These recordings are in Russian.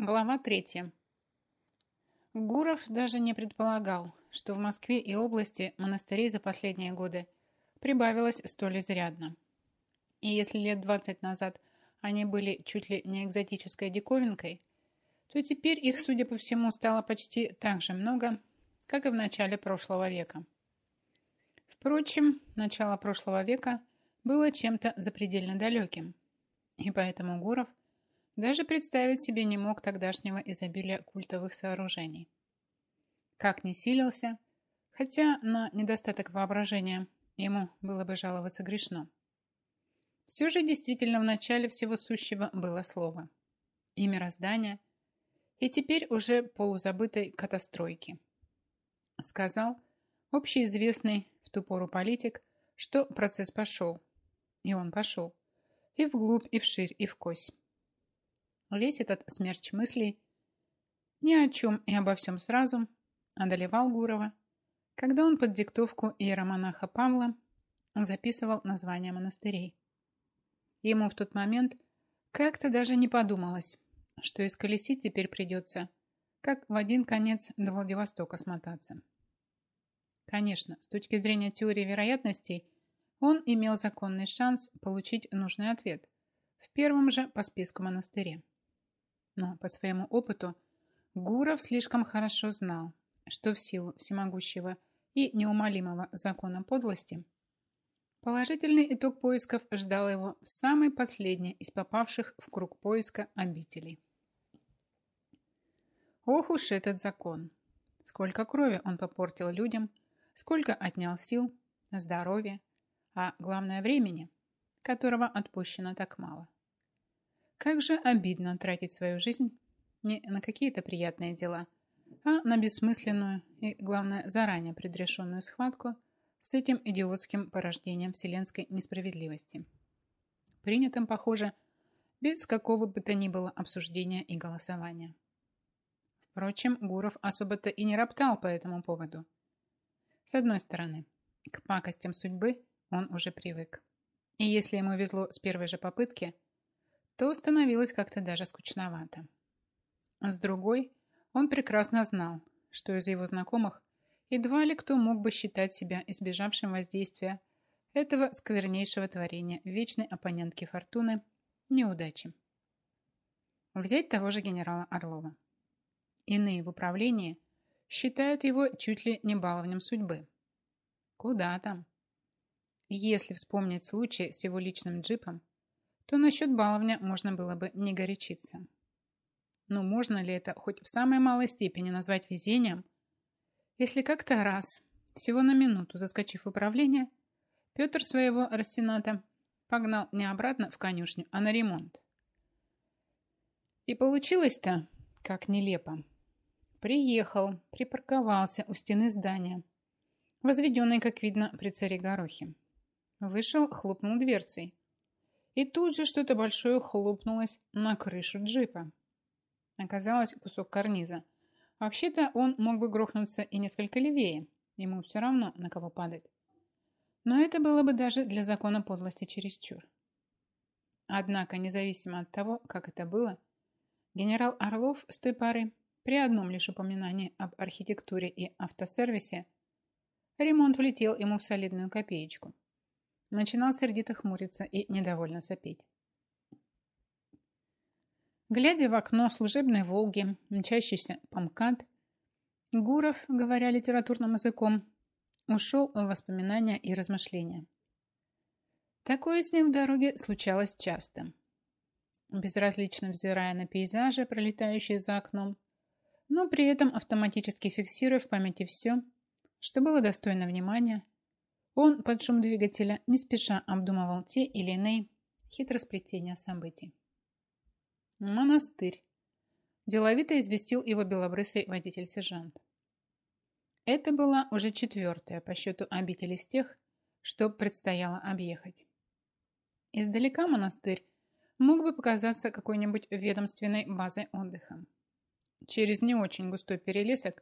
Глава третья. Гуров даже не предполагал, что в Москве и области монастырей за последние годы прибавилось столь изрядно. И если лет 20 назад они были чуть ли не экзотической диковинкой, то теперь их, судя по всему, стало почти так же много, как и в начале прошлого века. Впрочем, начало прошлого века было чем-то запредельно далеким, и поэтому Гуров даже представить себе не мог тогдашнего изобилия культовых сооружений. Как ни силился, хотя на недостаток воображения ему было бы жаловаться грешно. Все же действительно в начале всего сущего было слово. И мироздание, и теперь уже полузабытой катастройки. Сказал общеизвестный в ту пору политик, что процесс пошел. И он пошел. И вглубь, и вширь, и вкось. Весь этот смерч мыслей ни о чем и обо всем сразу одолевал Гурова, когда он под диктовку иеромонаха Павла записывал названия монастырей. Ему в тот момент как-то даже не подумалось, что из колесить теперь придется, как в один конец до Владивостока смотаться. Конечно, с точки зрения теории вероятностей, он имел законный шанс получить нужный ответ в первом же по списку монастыре. Но по своему опыту Гуров слишком хорошо знал, что в силу всемогущего и неумолимого закона подлости положительный итог поисков ждал его в самый последний из попавших в круг поиска обителей. Ох уж этот закон! Сколько крови он попортил людям, сколько отнял сил, здоровья, а главное времени, которого отпущено так мало. Как же обидно тратить свою жизнь не на какие-то приятные дела, а на бессмысленную и, главное, заранее предрешенную схватку с этим идиотским порождением вселенской несправедливости. Принятым, похоже, без какого бы то ни было обсуждения и голосования. Впрочем, Гуров особо-то и не роптал по этому поводу. С одной стороны, к пакостям судьбы он уже привык. И если ему везло с первой же попытки – то становилось как-то даже скучновато. А с другой, он прекрасно знал, что из его знакомых едва ли кто мог бы считать себя избежавшим воздействия этого сквернейшего творения вечной оппонентки Фортуны неудачи. Взять того же генерала Орлова. Иные в управлении считают его чуть ли не баловнем судьбы. Куда там? Если вспомнить случай с его личным джипом, то насчет баловня можно было бы не горячиться. Но можно ли это хоть в самой малой степени назвать везением, если как-то раз, всего на минуту заскочив в управление, Петр своего растената погнал не обратно в конюшню, а на ремонт. И получилось-то, как нелепо. Приехал, припарковался у стены здания, возведенной, как видно, при царе Горохе. Вышел, хлопнул дверцей. И тут же что-то большое хлопнулось на крышу джипа. Оказалось кусок карниза. Вообще-то он мог бы грохнуться и несколько левее. Ему все равно, на кого падать. Но это было бы даже для закона подлости чересчур. Однако, независимо от того, как это было, генерал Орлов с той поры при одном лишь упоминании об архитектуре и автосервисе ремонт влетел ему в солидную копеечку начинал сердито хмуриться и недовольно сопеть. Глядя в окно служебной «Волги», мчащийся по МКАД, Гуров, говоря литературным языком, ушел в воспоминания и размышления. Такое с ним в дороге случалось часто. Безразлично взирая на пейзажи, пролетающие за окном, но при этом автоматически фиксируя в памяти все, что было достойно внимания он под шум двигателя не спеша обдумывал те или иные хитросплетения событий. «Монастырь», – деловито известил его белобрысый водитель-сержант. Это была уже четвертая по счету обитель из тех, что предстояло объехать. Издалека монастырь мог бы показаться какой-нибудь ведомственной базой отдыха. Через не очень густой перелесок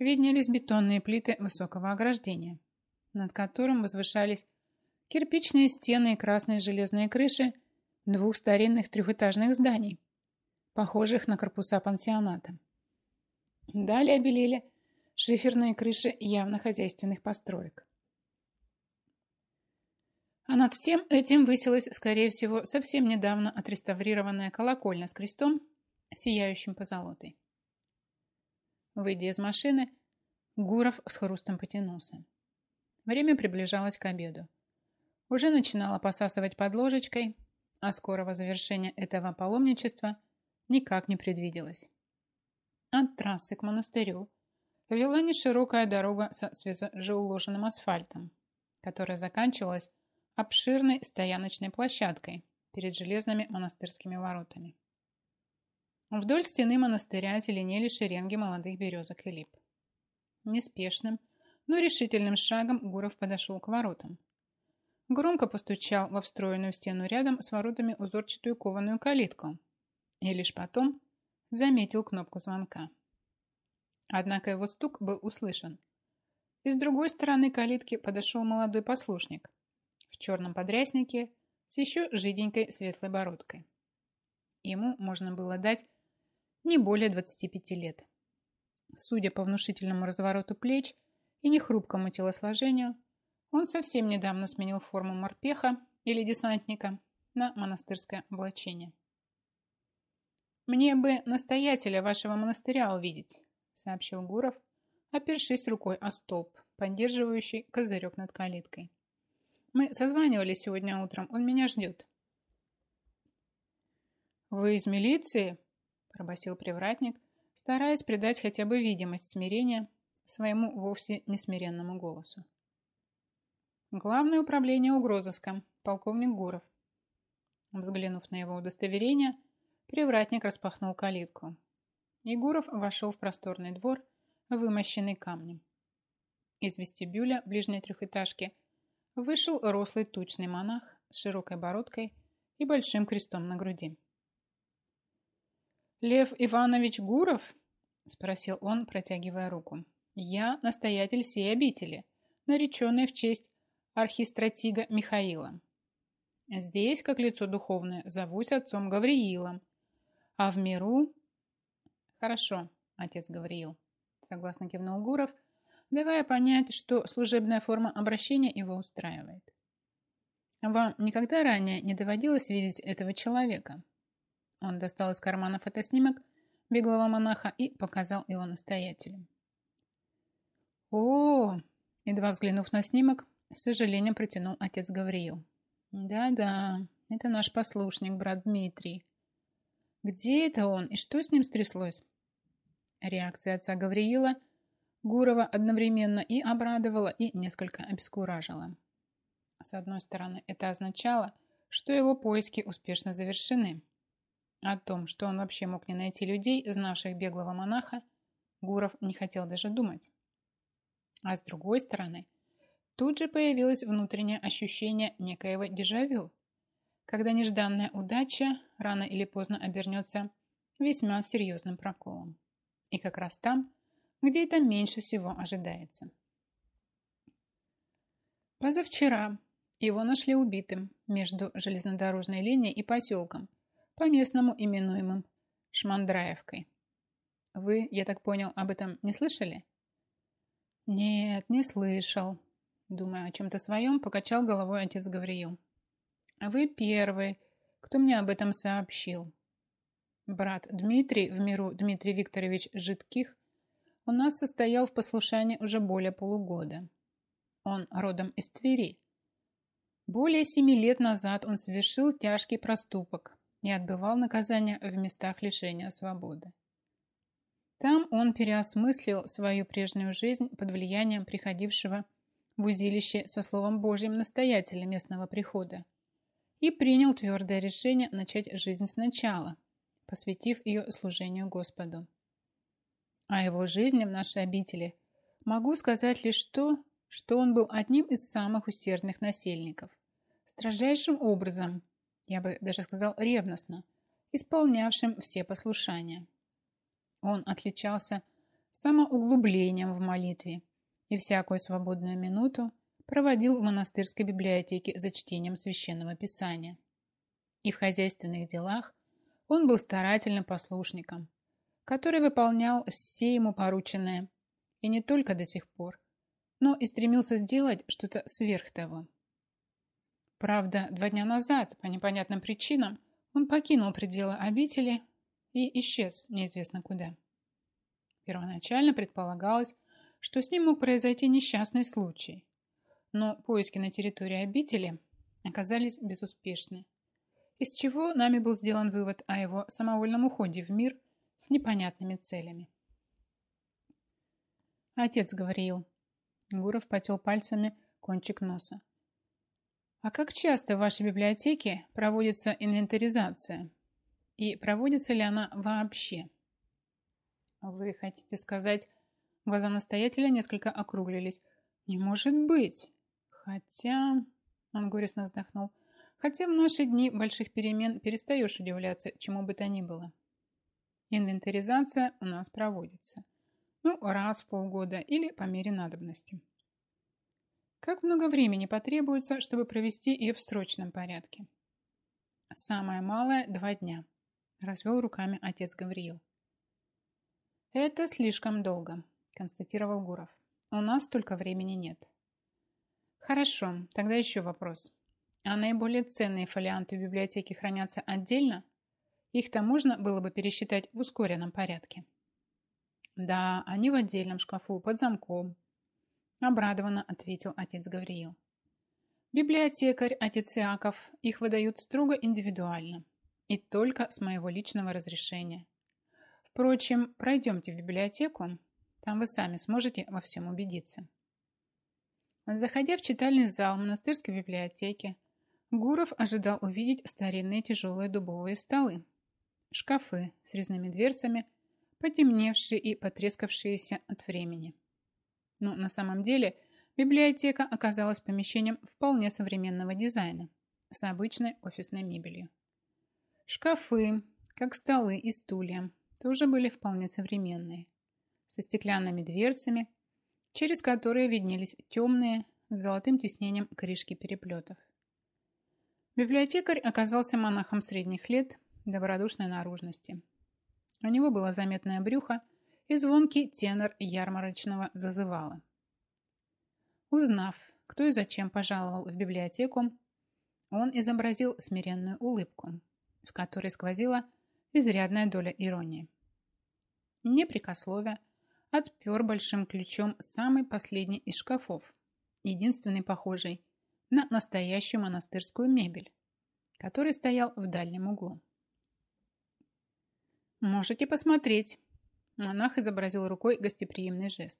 виднелись бетонные плиты высокого ограждения – над которым возвышались кирпичные стены и красные железные крыши двух старинных трехэтажных зданий, похожих на корпуса пансионата. Далее белели шиферные крыши явно хозяйственных построек. А над всем этим высилась, скорее всего, совсем недавно отреставрированная колокольня с крестом, сияющим позолотой. Выйдя из машины, Гуров с хрустом потянулся. Время приближалось к обеду. Уже начинало посасывать под ложечкой, а скорого завершения этого паломничества никак не предвиделось. От трассы к монастырю вела неширокая дорога со свежеуложенным асфальтом, которая заканчивалась обширной стояночной площадкой перед железными монастырскими воротами. Вдоль стены монастыря теленели шеренги молодых березок и лип. Неспешным, но решительным шагом Гуров подошел к воротам. Громко постучал во встроенную стену рядом с воротами узорчатую кованую калитку и лишь потом заметил кнопку звонка. Однако его стук был услышан. И с другой стороны калитки подошел молодой послушник, в черном подряснике с еще жиденькой светлой бородкой. Ему можно было дать не более 25 лет. Судя по внушительному развороту плеч и нехрупкому телосложению, он совсем недавно сменил форму морпеха или десантника на монастырское облачение. «Мне бы настоятеля вашего монастыря увидеть», сообщил Гуров, опершись рукой о столб, поддерживающий козырек над калиткой. Мы созванивались сегодня утром. Он меня ждет. «Вы из милиции?» – пробасил привратник, стараясь придать хотя бы видимость смирения своему вовсе несмиренному голосу. «Главное управление угрозыска, полковник Гуров». Взглянув на его удостоверение, привратник распахнул калитку. Егоров вошел в просторный двор, вымощенный камнем. Из вестибюля ближней трехэтажки – вышел рослый тучный монах с широкой бородкой и большим крестом на груди. «Лев Иванович Гуров?» – спросил он, протягивая руку. «Я настоятель сей обители, нареченный в честь архистратига Михаила. Здесь, как лицо духовное, зовусь отцом Гавриилом, а в миру...» «Хорошо, отец Гавриил», – согласно кивнул Гуров – давая понять, что служебная форма обращения его устраивает. Вам никогда ранее не доводилось видеть этого человека? Он достал из кармана фотоснимок беглого монаха и показал его настоятелю. О, едва взглянув на снимок, с сожалением протянул отец Гавриил. Да-да, это наш послушник, брат Дмитрий. Где это он и что с ним стряслось? Реакция отца Гавриила – Гурова одновременно и обрадовала, и несколько обескуражила. С одной стороны, это означало, что его поиски успешно завершены. О том, что он вообще мог не найти людей, знавших беглого монаха, Гуров не хотел даже думать. А с другой стороны, тут же появилось внутреннее ощущение некоего дежавю, когда нежданная удача рано или поздно обернется весьма серьезным проколом. И как раз там, где это меньше всего ожидается. Позавчера его нашли убитым между железнодорожной линией и поселком, по-местному именуемым Шмандраевкой. Вы, я так понял, об этом не слышали? Нет, не слышал. Думая о чем-то своем, покачал головой отец Гавриил. А вы первый, кто мне об этом сообщил. Брат Дмитрий, в миру Дмитрий Викторович Житких, у нас состоял в послушании уже более полугода. Он родом из Твери. Более семи лет назад он совершил тяжкий проступок и отбывал наказание в местах лишения свободы. Там он переосмыслил свою прежнюю жизнь под влиянием приходившего в узилище со Словом Божьим настоятеля местного прихода и принял твердое решение начать жизнь сначала, посвятив ее служению Господу. О его жизни в нашей обители могу сказать лишь то, что он был одним из самых усердных насельников, строжайшим образом, я бы даже сказал ревностно, исполнявшим все послушания. Он отличался самоуглублением в молитве и всякую свободную минуту проводил в монастырской библиотеке за чтением священного писания. И в хозяйственных делах Он был старательным послушником, который выполнял все ему порученное, и не только до сих пор, но и стремился сделать что-то сверх того. Правда, два дня назад, по непонятным причинам, он покинул пределы обители и исчез неизвестно куда. Первоначально предполагалось, что с ним мог произойти несчастный случай, но поиски на территории обители оказались безуспешны, из чего нами был сделан вывод о его самовольном уходе в мир с непонятными целями. Отец говорил. Гуров потел пальцами кончик носа. А как часто в вашей библиотеке проводится инвентаризация? И проводится ли она вообще? Вы хотите сказать... Глаза настоятеля несколько округлились. Не может быть. Хотя... Он горестно вздохнул. Хотя в наши дни больших перемен перестаешь удивляться чему бы то ни было. Инвентаризация у нас проводится. Ну, раз в полгода или по мере надобности. Как много времени потребуется, чтобы провести ее в срочном порядке? Самое малое – два дня, развел руками отец Гавриил. Это слишком долго, констатировал Гуров. У нас столько времени нет. Хорошо, тогда еще вопрос. А наиболее ценные фолианты в библиотеке хранятся отдельно? Их-то можно было бы пересчитать в ускоренном порядке. Да, они в отдельном шкафу, под замком, Обрадованно ответил отец Гавриил. Библиотекарь, отец Иаков, их выдают строго индивидуально и только с моего личного разрешения. Впрочем, пройдемте в библиотеку, там вы сами сможете во всем убедиться. Заходя в читальный зал монастырской библиотеки, Гуров ожидал увидеть старинные тяжелые дубовые столы, шкафы с резными дверцами, потемневшие и потрескавшиеся от времени. Но на самом деле библиотека оказалась помещением вполне современного дизайна с обычной офисной мебелью. Шкафы, как столы и стулья, тоже были вполне современные, со стеклянными дверцами, через которые виднелись темные с золотым тиснением корешки переплетов. Библиотекарь оказался монахом средних лет добродушной наружности. У него было заметное брюхо и звонкий тенор ярмарочного зазывала. Узнав, кто и зачем пожаловал в библиотеку, он изобразил смиренную улыбку, в которой сквозила изрядная доля иронии. Непрекословия отпер большим ключом самый последний из шкафов, единственный похожий на настоящую монастырскую мебель, который стоял в дальнем углу. «Можете посмотреть», Монах изобразил рукой гостеприимный жест.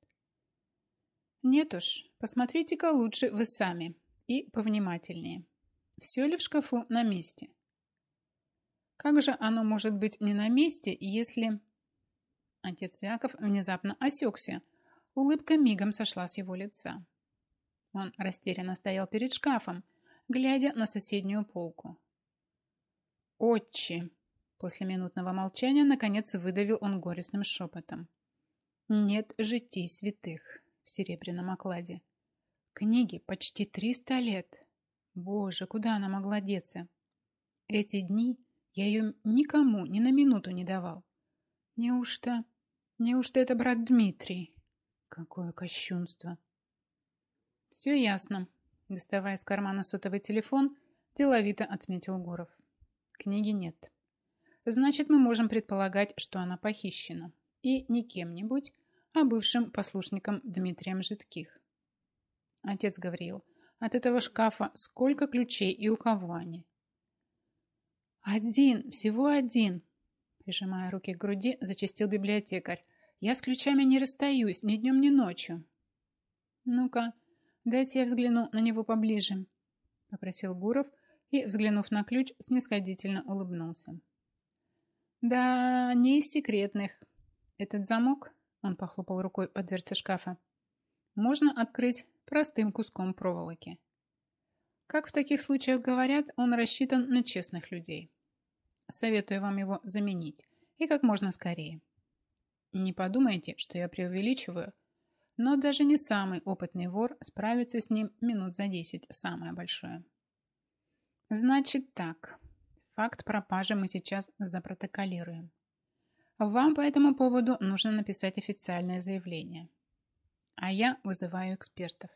Нет уж, посмотрите-ка лучше вы сами и повнимательнее. Все ли в шкафу на месте? Как же оно может быть не на месте, если... Отец Яков внезапно осекся. Улыбка мигом сошла с его лица. Он растерянно стоял перед шкафом, глядя на соседнюю полку. «Отче!» После минутного молчания, наконец, выдавил он горестным шепотом. «Нет житий святых в серебряном окладе. Книги почти триста лет. Боже, куда она могла деться? Эти дни я ее никому ни на минуту не давал. Неужто... Неужто это брат Дмитрий? Какое кощунство!» «Все ясно», — доставая из кармана сотовый телефон, деловито отметил Гуров. «Книги нет». Значит, мы можем предполагать, что она похищена. И не кем-нибудь, а бывшим послушником Дмитрием Житких. Отец Гавриил, от этого шкафа сколько ключей и у кого они? Один, всего один. Прижимая руки к груди, зачастил библиотекарь. Я с ключами не расстаюсь ни днем, ни ночью. Ну-ка, дайте я взгляну на него поближе, попросил Гуров и, взглянув на ключ, снисходительно улыбнулся. Да, не из секретных. Этот замок, он похлопал рукой по дверце шкафа, можно открыть простым куском проволоки. Как в таких случаях говорят, он рассчитан на честных людей. Советую вам его заменить. И как можно скорее. Не подумайте, что я преувеличиваю, но даже не самый опытный вор справится с ним минут за десять, самое большое. Значит так, Факт пропажи мы сейчас запротоколируем. Вам по этому поводу нужно написать официальное заявление. А я вызываю экспертов,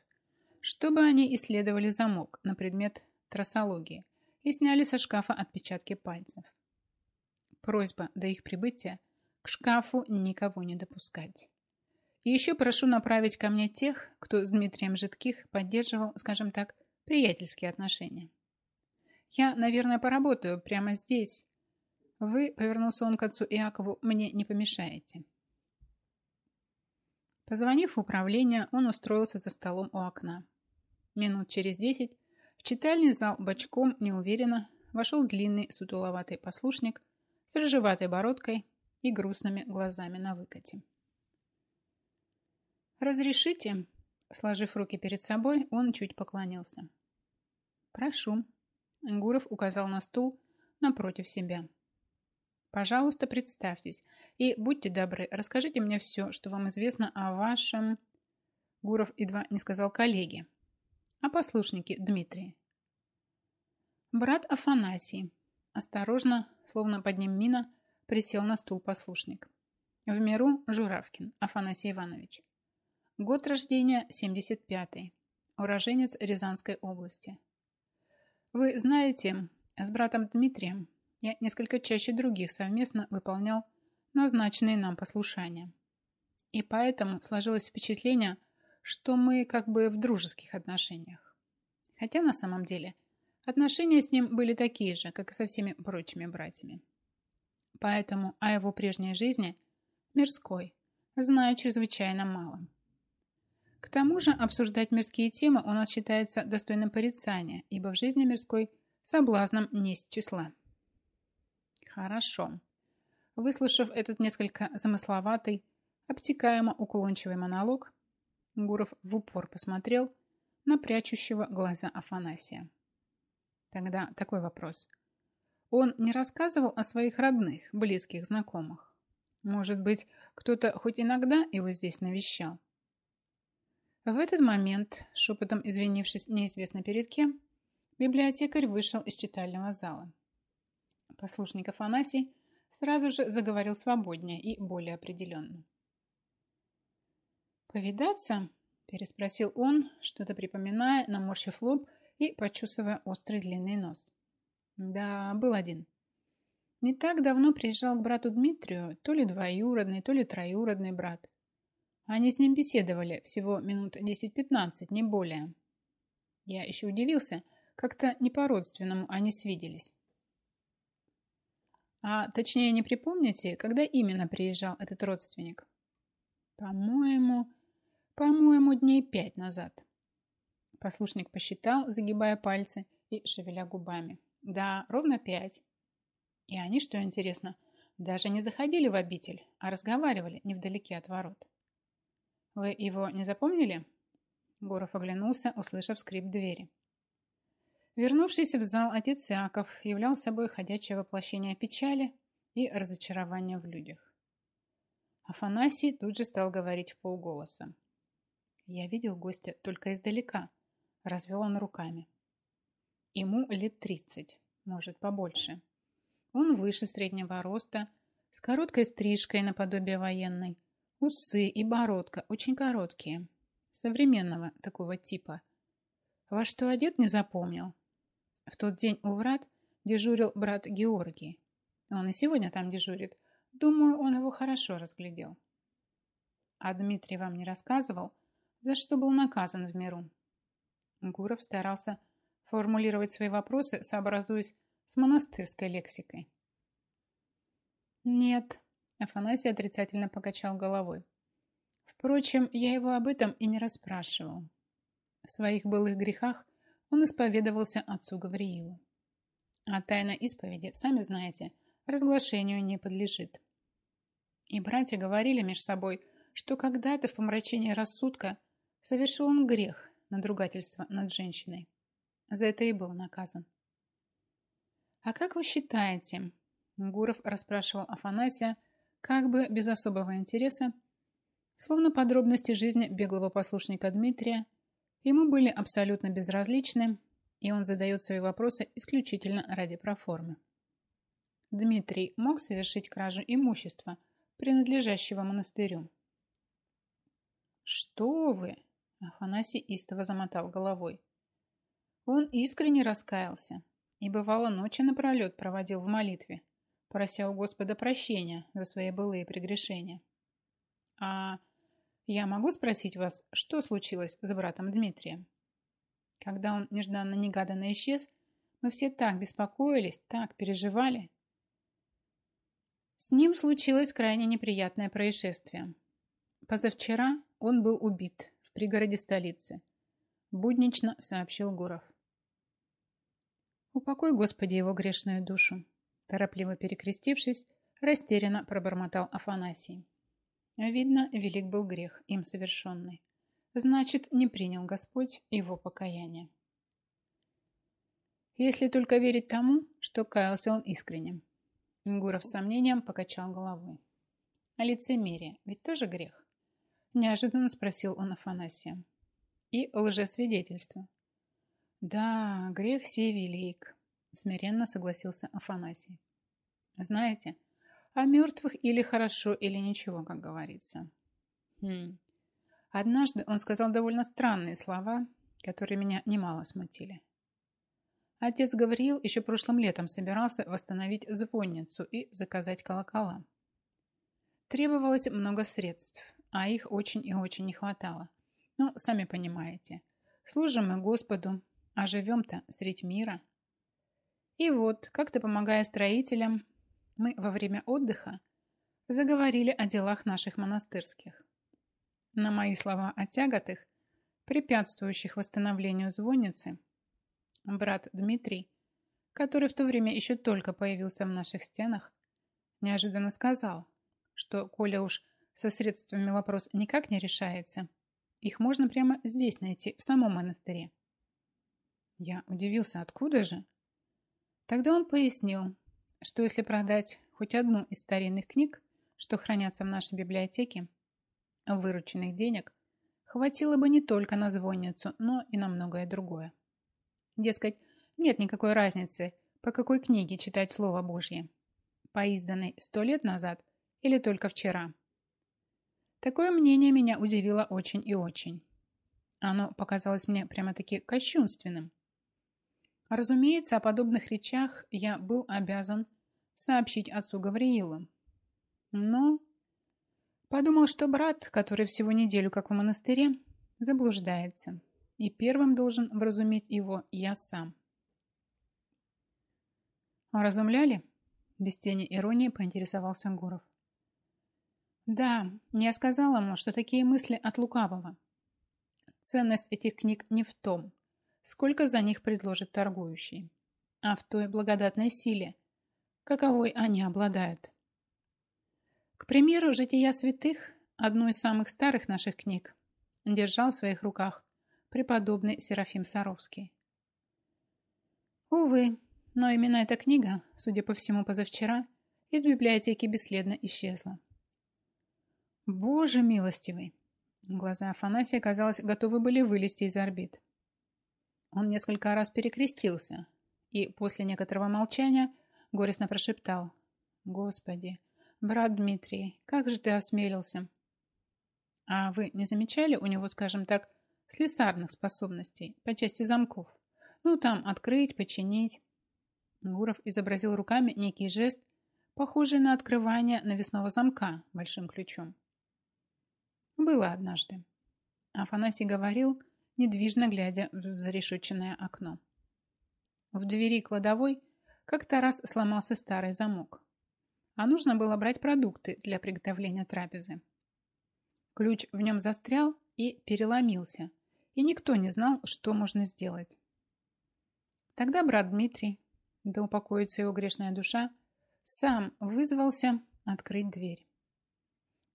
чтобы они исследовали замок на предмет трассологии и сняли со шкафа отпечатки пальцев. Просьба до их прибытия к шкафу никого не допускать. И еще прошу направить ко мне тех, кто с Дмитрием Житких поддерживал, скажем так, приятельские отношения. Я, наверное, поработаю прямо здесь. Вы, повернулся он к отцу Иакову, мне не помешаете. Позвонив в управление, он устроился за столом у окна. Минут через десять в читальный зал бочком неуверенно вошел длинный сутуловатый послушник с рыжеватой бородкой и грустными глазами на выкате. «Разрешите?» Сложив руки перед собой, он чуть поклонился. «Прошу». Гуров указал на стул напротив себя. «Пожалуйста, представьтесь и будьте добры, расскажите мне все, что вам известно о вашем...» Гуров едва не сказал коллеге. «О послушнике Дмитрии». Брат Афанасий. Осторожно, словно под ним мина, присел на стул послушник. В миру Журавкин Афанасий Иванович. Год рождения 75-й. Уроженец Рязанской области. Вы знаете, с братом Дмитрием я несколько чаще других совместно выполнял назначенные нам послушания. И поэтому сложилось впечатление, что мы как бы в дружеских отношениях. Хотя на самом деле отношения с ним были такие же, как и со всеми прочими братьями. Поэтому о его прежней жизни, мирской, знаю чрезвычайно мало. К тому же обсуждать мирские темы у нас считается достойным порицания, ибо в жизни мирской соблазном несть числа. Хорошо. Выслушав этот несколько замысловатый, обтекаемо уклончивый монолог, Гуров в упор посмотрел на прячущего глаза Афанасия. Тогда такой вопрос. Он не рассказывал о своих родных, близких, знакомых. Может быть, кто-то хоть иногда его здесь навещал? В этот момент, шепотом извинившись неизвестно перед кем, библиотекарь вышел из читального зала. Послушник Афанасий сразу же заговорил свободнее и более определенно. «Повидаться?» – переспросил он, что-то припоминая, наморщив лоб и почесывая острый длинный нос. «Да, был один. Не так давно приезжал к брату Дмитрию то ли двоюродный, то ли троюродный брат. Они с ним беседовали всего минут 10-15, не более. Я еще удивился, как-то не по-родственному они свиделись. А точнее не припомните, когда именно приезжал этот родственник? По-моему, по-моему, дней пять назад. Послушник посчитал, загибая пальцы и шевеля губами. Да, ровно пять. И они, что интересно, даже не заходили в обитель, а разговаривали невдалеке от ворот. «Вы его не запомнили?» Гуров оглянулся, услышав скрип двери. Вернувшийся в зал отец Иаков являл собой ходячее воплощение печали и разочарования в людях. Афанасий тут же стал говорить в полголоса. «Я видел гостя только издалека», — развел он руками. Ему лет тридцать, может, побольше. Он выше среднего роста, с короткой стрижкой наподобие военной, Усы и бородка очень короткие, современного такого типа. Во что одет не запомнил. В тот день у врат дежурил брат Георгий. Он и сегодня там дежурит. Думаю, он его хорошо разглядел. А Дмитрий вам не рассказывал, за что был наказан в миру? Гуров старался формулировать свои вопросы, сообразуясь с монастырской лексикой. Нет, Афанасий отрицательно покачал головой. Впрочем, я его об этом и не расспрашивал. В своих былых грехах он исповедовался отцу Гавриилу. А тайна исповеди, сами знаете, разглашению не подлежит. И братья говорили между собой, что когда-то в помрачении рассудка совершил он грех, надругательство над женщиной. За это и был наказан. «А как вы считаете?» Гуров расспрашивал Афанасия, как бы без особого интереса, словно подробности жизни беглого послушника Дмитрия ему были абсолютно безразличны, и он задает свои вопросы исключительно ради проформы. Дмитрий мог совершить кражу имущества, принадлежащего монастырю. «Что вы?» – Афанасий истово замотал головой. Он искренне раскаялся и бывало ночи напролет проводил в молитве, прося у Господа прощения за свои былые прегрешения. А я могу спросить вас, что случилось с братом Дмитрием? Когда он нежданно-негаданно исчез, мы все так беспокоились, так переживали. С ним случилось крайне неприятное происшествие. Позавчера он был убит в пригороде столицы. Буднично сообщил Гуров. «Упокой, Господи, его грешную душу!» Торопливо перекрестившись, растерянно пробормотал Афанасий. Видно, велик был грех, им совершенный. Значит, не принял Господь его покаяние. Если только верить тому, что каялся он искренне. Гуров с сомнением покачал головой. А лицемерие ведь тоже грех? Неожиданно спросил он Афанасия. И лжесвидетельство. Да, грех сей велик, смиренно согласился Афанасий. Знаете, о мертвых или хорошо, или ничего, как говорится. Хм. Однажды он сказал довольно странные слова, которые меня немало смутили. Отец Гавриил еще прошлым летом собирался восстановить звонницу и заказать колокола. Требовалось много средств, а их очень и очень не хватало. Ну, сами понимаете, служим мы Господу, а живем-то средь мира. И вот, как-то помогая строителям, мы во время отдыха заговорили о делах наших монастырских. На мои слова о тяготах, препятствующих восстановлению звонницы, брат Дмитрий, который в то время еще только появился в наших стенах, неожиданно сказал, что, коля уж со средствами вопрос никак не решается, их можно прямо здесь найти, в самом монастыре. Я удивился, откуда же? Тогда он пояснил, что если продать хоть одну из старинных книг, что хранятся в нашей библиотеке, вырученных денег хватило бы не только на звонницу, но и на многое другое. Дескать, нет никакой разницы, по какой книге читать Слово Божье, по изданной сто лет назад или только вчера. Такое мнение меня удивило очень и очень. Оно показалось мне прямо-таки кощунственным. Разумеется, о подобных речах я был обязан сообщить отцу Гавриилу. Но подумал, что брат, который всего неделю как в монастыре, заблуждается, и первым должен вразумить его я сам. «Разумляли?» – без тени иронии поинтересовался Гуров. «Да, я сказал ему, что такие мысли от лукавого. Ценность этих книг не в том, сколько за них предложит торгующий, а в той благодатной силе, каковой они обладают. К примеру, «Жития святых», одну из самых старых наших книг, держал в своих руках преподобный Серафим Саровский. Увы, но именно эта книга, судя по всему позавчера, из библиотеки бесследно исчезла. Боже милостивый! Глаза Афанасия, казалось, готовы были вылезти из орбит. Он несколько раз перекрестился и после некоторого молчания горестно прошептал. «Господи, брат Дмитрий, как же ты осмелился?» «А вы не замечали у него, скажем так, слесарных способностей по части замков? Ну, там, открыть, починить?» Гуров изобразил руками некий жест, похожий на открывание навесного замка большим ключом. Было однажды. Афанасий говорил, недвижно глядя в зарешеченное окно. В двери кладовой как-то раз сломался старый замок, а нужно было брать продукты для приготовления трапезы. Ключ в нем застрял и переломился, и никто не знал, что можно сделать. Тогда брат Дмитрий, да упокоится его грешная душа, сам вызвался открыть дверь.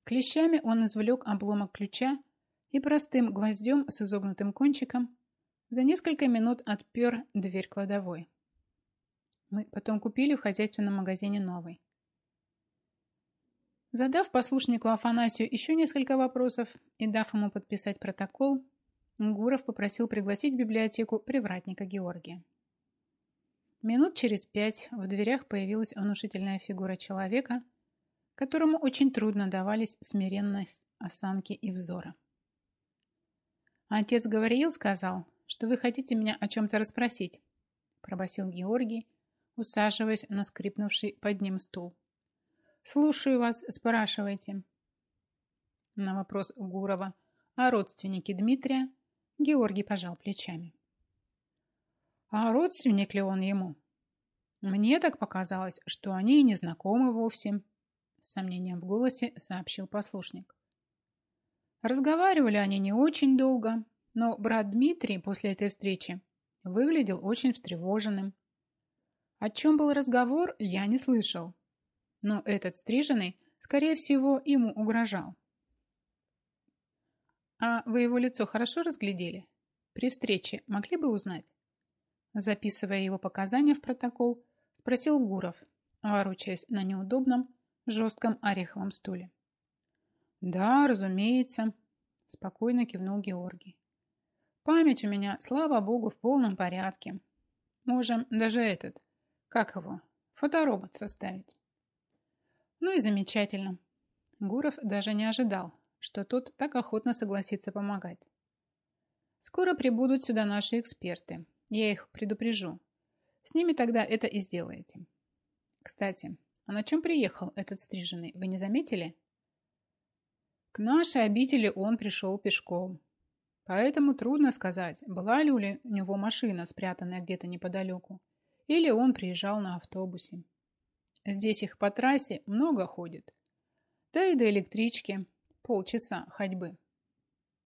Клещами он извлек обломок ключа и простым гвоздем с изогнутым кончиком за несколько минут отпер дверь кладовой. Мы потом купили в хозяйственном магазине новый. Задав послушнику Афанасию еще несколько вопросов и дав ему подписать протокол, Гуров попросил пригласить в библиотеку привратника Георгия. Минут через пять в дверях появилась внушительная фигура человека, которому очень трудно давались смиренность осанки и взора. «Отец говорил, сказал, что вы хотите меня о чем-то расспросить», пробасил Георгий, усаживаясь на скрипнувший под ним стул. «Слушаю вас, спрашивайте». На вопрос Гурова о родственнике Дмитрия Георгий пожал плечами. А родственник ли он ему? Мне так показалось, что они и не знакомы вовсе, с сомнением в голосе сообщил послушник. Разговаривали они не очень долго, но брат Дмитрий после этой встречи выглядел очень встревоженным. О чем был разговор, я не слышал. Но этот стриженный, скорее всего, ему угрожал. «А вы его лицо хорошо разглядели? При встрече могли бы узнать?» Записывая его показания в протокол, спросил Гуров, ворочаясь на неудобном, жестком ореховом стуле. «Да, разумеется», – спокойно кивнул Георгий. «Память у меня, слава богу, в полном порядке. Можем даже этот, как его, фоторобот составить». «Ну и замечательно». Гуров даже не ожидал, что тот так охотно согласится помогать. «Скоро прибудут сюда наши эксперты, я их предупрежу. С ними тогда это и сделаете. Кстати, а на чем приехал этот стриженный, вы не заметили? К нашей обители он пришел пешком. Поэтому трудно сказать, была ли у него машина, спрятанная где-то неподалеку, или он приезжал на автобусе. Здесь их по трассе много ходит. Да и до электрички полчаса ходьбы.